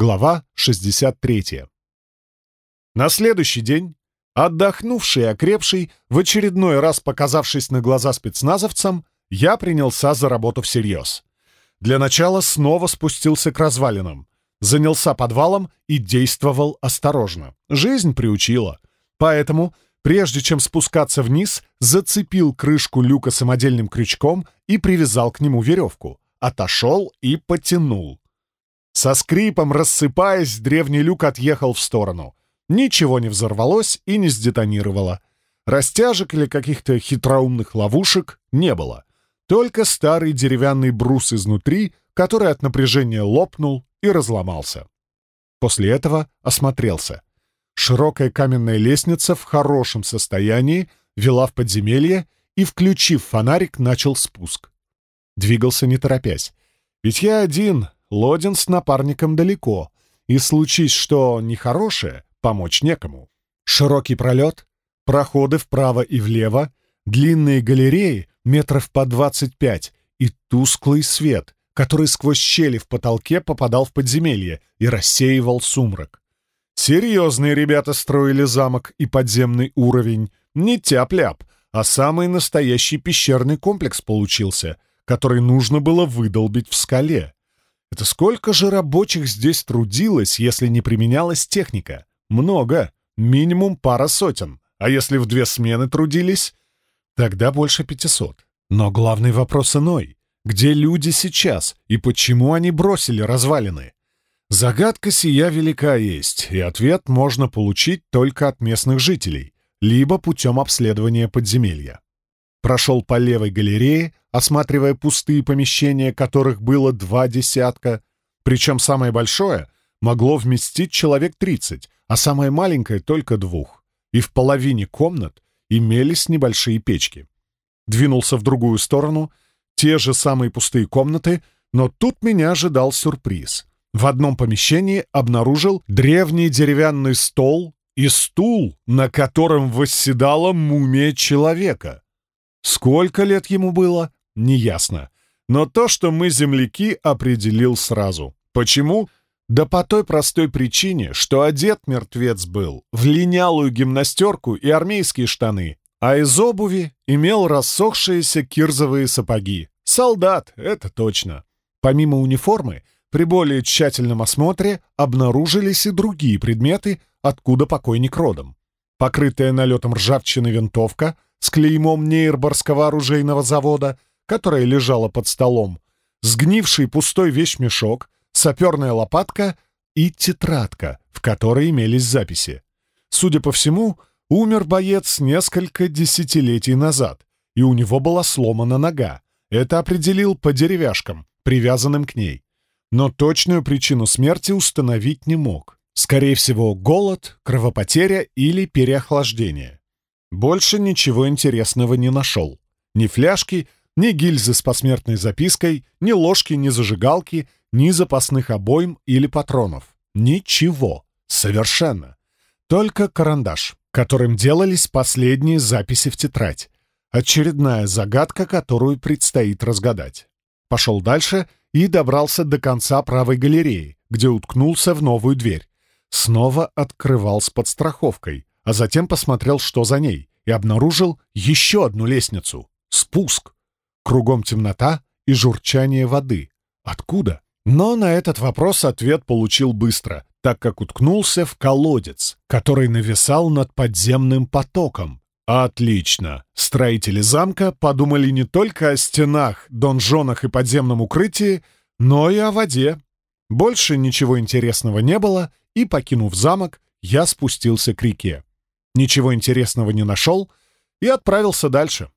Глава 63. На следующий день, отдохнувший и окрепший, в очередной раз показавшись на глаза спецназовцам, я принялся за работу всерьез. Для начала снова спустился к развалинам, занялся подвалом и действовал осторожно. Жизнь приучила. Поэтому, прежде чем спускаться вниз, зацепил крышку люка самодельным крючком и привязал к нему веревку. Отошел и потянул. Со скрипом, рассыпаясь, древний люк отъехал в сторону. Ничего не взорвалось и не сдетонировало. Растяжек или каких-то хитроумных ловушек не было. Только старый деревянный брус изнутри, который от напряжения лопнул и разломался. После этого осмотрелся. Широкая каменная лестница в хорошем состоянии вела в подземелье и, включив фонарик, начал спуск. Двигался не торопясь. Ведь я один, Лодин с напарником далеко, и случись что нехорошее, помочь некому. Широкий пролет, проходы вправо и влево, длинные галереи метров по двадцать пять и тусклый свет, который сквозь щели в потолке попадал в подземелье и рассеивал сумрак. Серьезные ребята строили замок и подземный уровень, не тяп-ляп, а самый настоящий пещерный комплекс получился, который нужно было выдолбить в скале. Это сколько же рабочих здесь трудилось, если не применялась техника? Много. Минимум пара сотен. А если в две смены трудились? Тогда больше пятисот. Но главный вопрос иной. Где люди сейчас и почему они бросили развалины? Загадка сия велика есть, и ответ можно получить только от местных жителей, либо путем обследования подземелья. Прошел по левой галерее, осматривая пустые помещения, которых было два десятка. Причем самое большое могло вместить человек тридцать, а самое маленькое — только двух. И в половине комнат имелись небольшие печки. Двинулся в другую сторону, те же самые пустые комнаты, но тут меня ожидал сюрприз. В одном помещении обнаружил древний деревянный стол и стул, на котором восседала мумия человека. Сколько лет ему было, неясно. Но то, что мы земляки, определил сразу. Почему? Да по той простой причине, что одет мертвец был в линялую гимнастерку и армейские штаны, а из обуви имел рассохшиеся кирзовые сапоги. Солдат, это точно. Помимо униформы, при более тщательном осмотре обнаружились и другие предметы, откуда покойник родом. Покрытая налетом ржавчины винтовка с клеймом Нейрборского оружейного завода — которая лежала под столом, сгнивший пустой вещмешок, саперная лопатка и тетрадка, в которой имелись записи. Судя по всему, умер боец несколько десятилетий назад, и у него была сломана нога. Это определил по деревяшкам, привязанным к ней. Но точную причину смерти установить не мог. Скорее всего, голод, кровопотеря или переохлаждение. Больше ничего интересного не нашел. Ни фляжки, ни гильзы с посмертной запиской, ни ложки, ни зажигалки, ни запасных обойм или патронов. Ничего. Совершенно. Только карандаш, которым делались последние записи в тетрадь. Очередная загадка, которую предстоит разгадать. Пошел дальше и добрался до конца правой галереи, где уткнулся в новую дверь. Снова открывал с подстраховкой, а затем посмотрел, что за ней, и обнаружил еще одну лестницу. Спуск. Кругом темнота и журчание воды. Откуда? Но на этот вопрос ответ получил быстро, так как уткнулся в колодец, который нависал над подземным потоком. Отлично! Строители замка подумали не только о стенах, донжонах и подземном укрытии, но и о воде. Больше ничего интересного не было, и, покинув замок, я спустился к реке. Ничего интересного не нашел и отправился дальше.